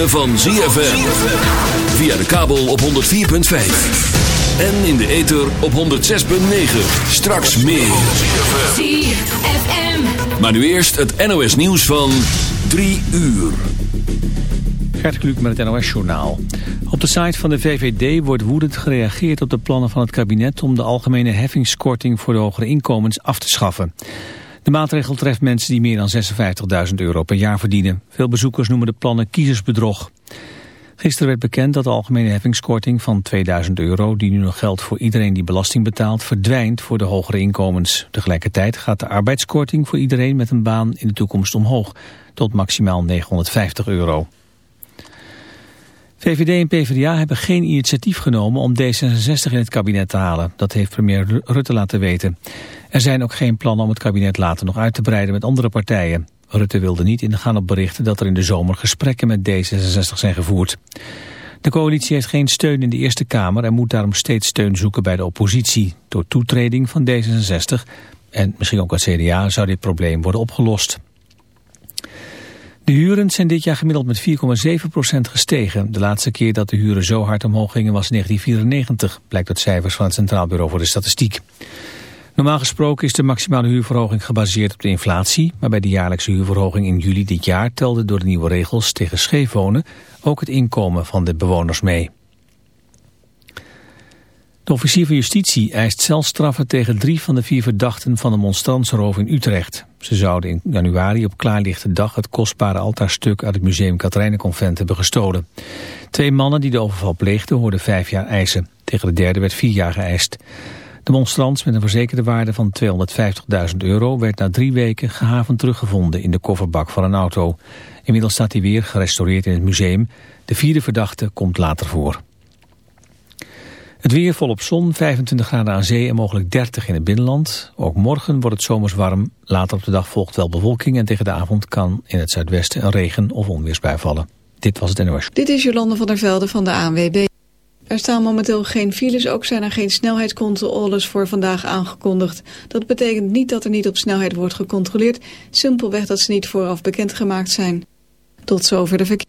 ritme van ZFM. Via de kabel op 104.5. En in de ether op 106.9. Straks meer. ZFM. Maar nu eerst het NOS nieuws van 3 uur. Gert Kluk met het NOS-journaal. Op de site van de VVD wordt woedend gereageerd op de plannen van het kabinet... om de algemene heffingskorting voor de hogere inkomens af te schaffen. De maatregel treft mensen die meer dan 56.000 euro per jaar verdienen. Veel bezoekers noemen de plannen kiezersbedrog. Gisteren werd bekend dat de algemene heffingskorting van 2000 euro... die nu nog geldt voor iedereen die belasting betaalt... verdwijnt voor de hogere inkomens. Tegelijkertijd gaat de arbeidskorting voor iedereen met een baan in de toekomst omhoog... tot maximaal 950 euro. VVD en PvdA hebben geen initiatief genomen om D66 in het kabinet te halen. Dat heeft premier Rutte laten weten. Er zijn ook geen plannen om het kabinet later nog uit te breiden met andere partijen. Rutte wilde niet ingaan op berichten dat er in de zomer gesprekken met D66 zijn gevoerd. De coalitie heeft geen steun in de Eerste Kamer en moet daarom steeds steun zoeken bij de oppositie. Door toetreding van D66 en misschien ook het CDA zou dit probleem worden opgelost. De huren zijn dit jaar gemiddeld met 4,7% gestegen. De laatste keer dat de huren zo hard omhoog gingen was 1994, blijkt uit cijfers van het Centraal Bureau voor de Statistiek. Normaal gesproken is de maximale huurverhoging gebaseerd op de inflatie, maar bij de jaarlijkse huurverhoging in juli dit jaar telde door de nieuwe regels tegen scheefwonen ook het inkomen van de bewoners mee. De officier van justitie eist celstraffen tegen drie van de vier verdachten van de monstransroof in Utrecht. Ze zouden in januari op klaarlichte dag het kostbare altaarstuk uit het museum Katrijnenconvent hebben gestolen. Twee mannen die de overval pleegden hoorden vijf jaar eisen. Tegen de derde werd vier jaar geëist. De monstrans met een verzekerde waarde van 250.000 euro werd na drie weken gehavend teruggevonden in de kofferbak van een auto. Inmiddels staat hij weer gerestaureerd in het museum. De vierde verdachte komt later voor. Het weer volop zon, 25 graden aan zee en mogelijk 30 in het binnenland. Ook morgen wordt het zomers warm. Later op de dag volgt wel bewolking en tegen de avond kan in het zuidwesten een regen- of onweersbui vallen. Dit was het NOS. Dit is Jolande van der Velde van de ANWB. Er staan momenteel geen files, ook zijn er geen snelheidscontroles voor vandaag aangekondigd. Dat betekent niet dat er niet op snelheid wordt gecontroleerd, simpelweg dat ze niet vooraf bekendgemaakt zijn. Tot zover de verkeer.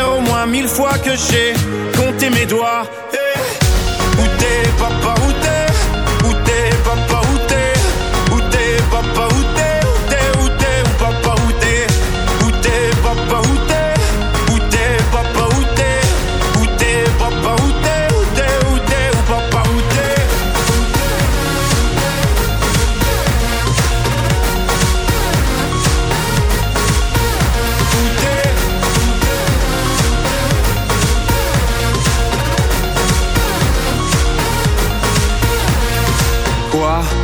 au moins mille fois que j'ai compté mes doigts. Hey. Où t'es, papa, où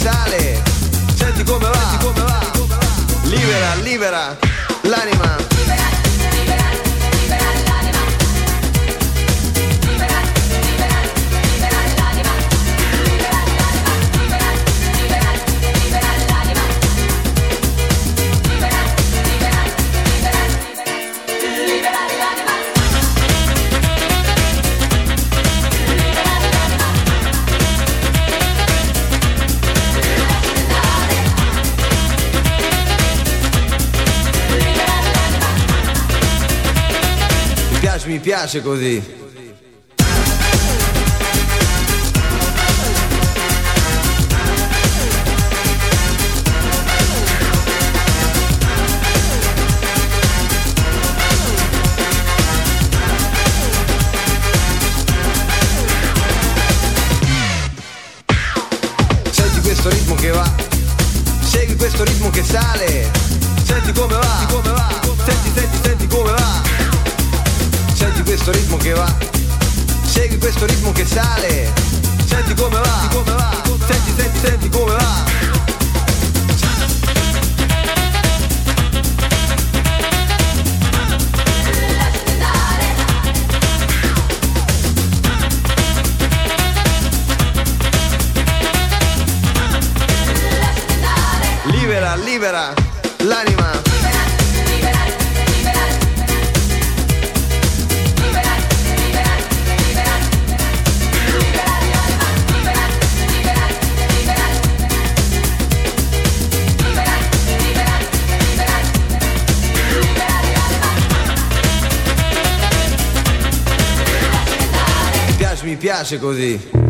sale. Senti come va, senti come va. Libera, libera l'anima. Libera. piace così. libera l'anima. Mi piace così.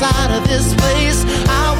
inside of this place. I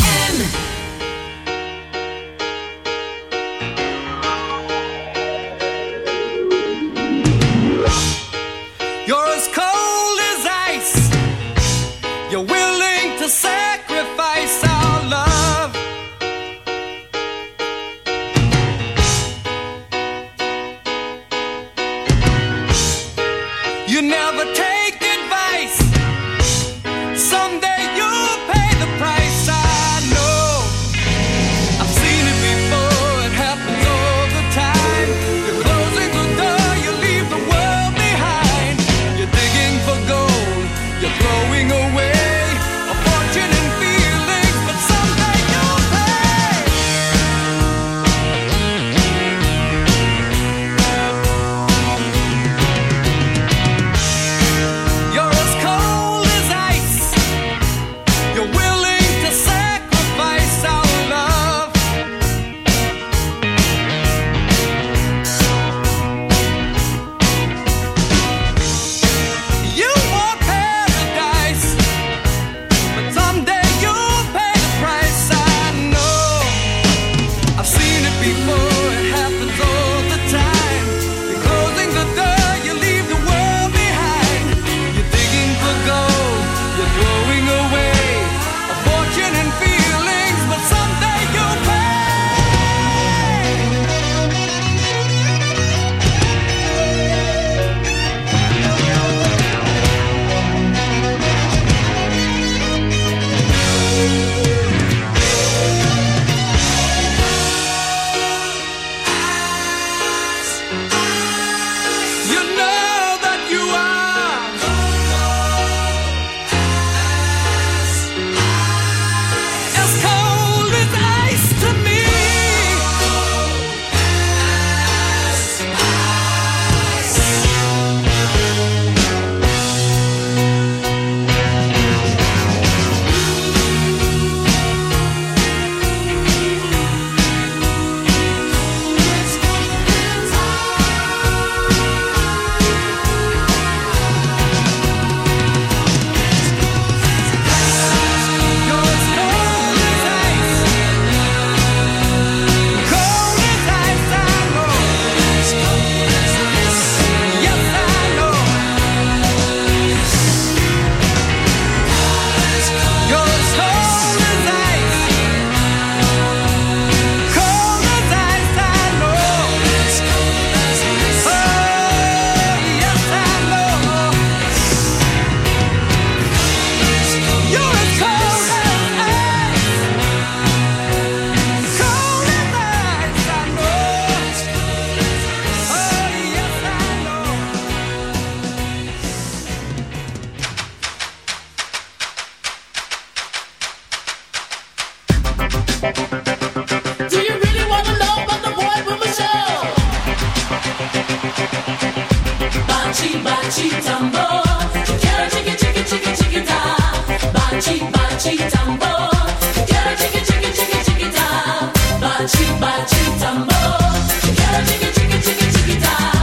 Chicky tumbo, chicky, chicky, chicky, chicky, chicky,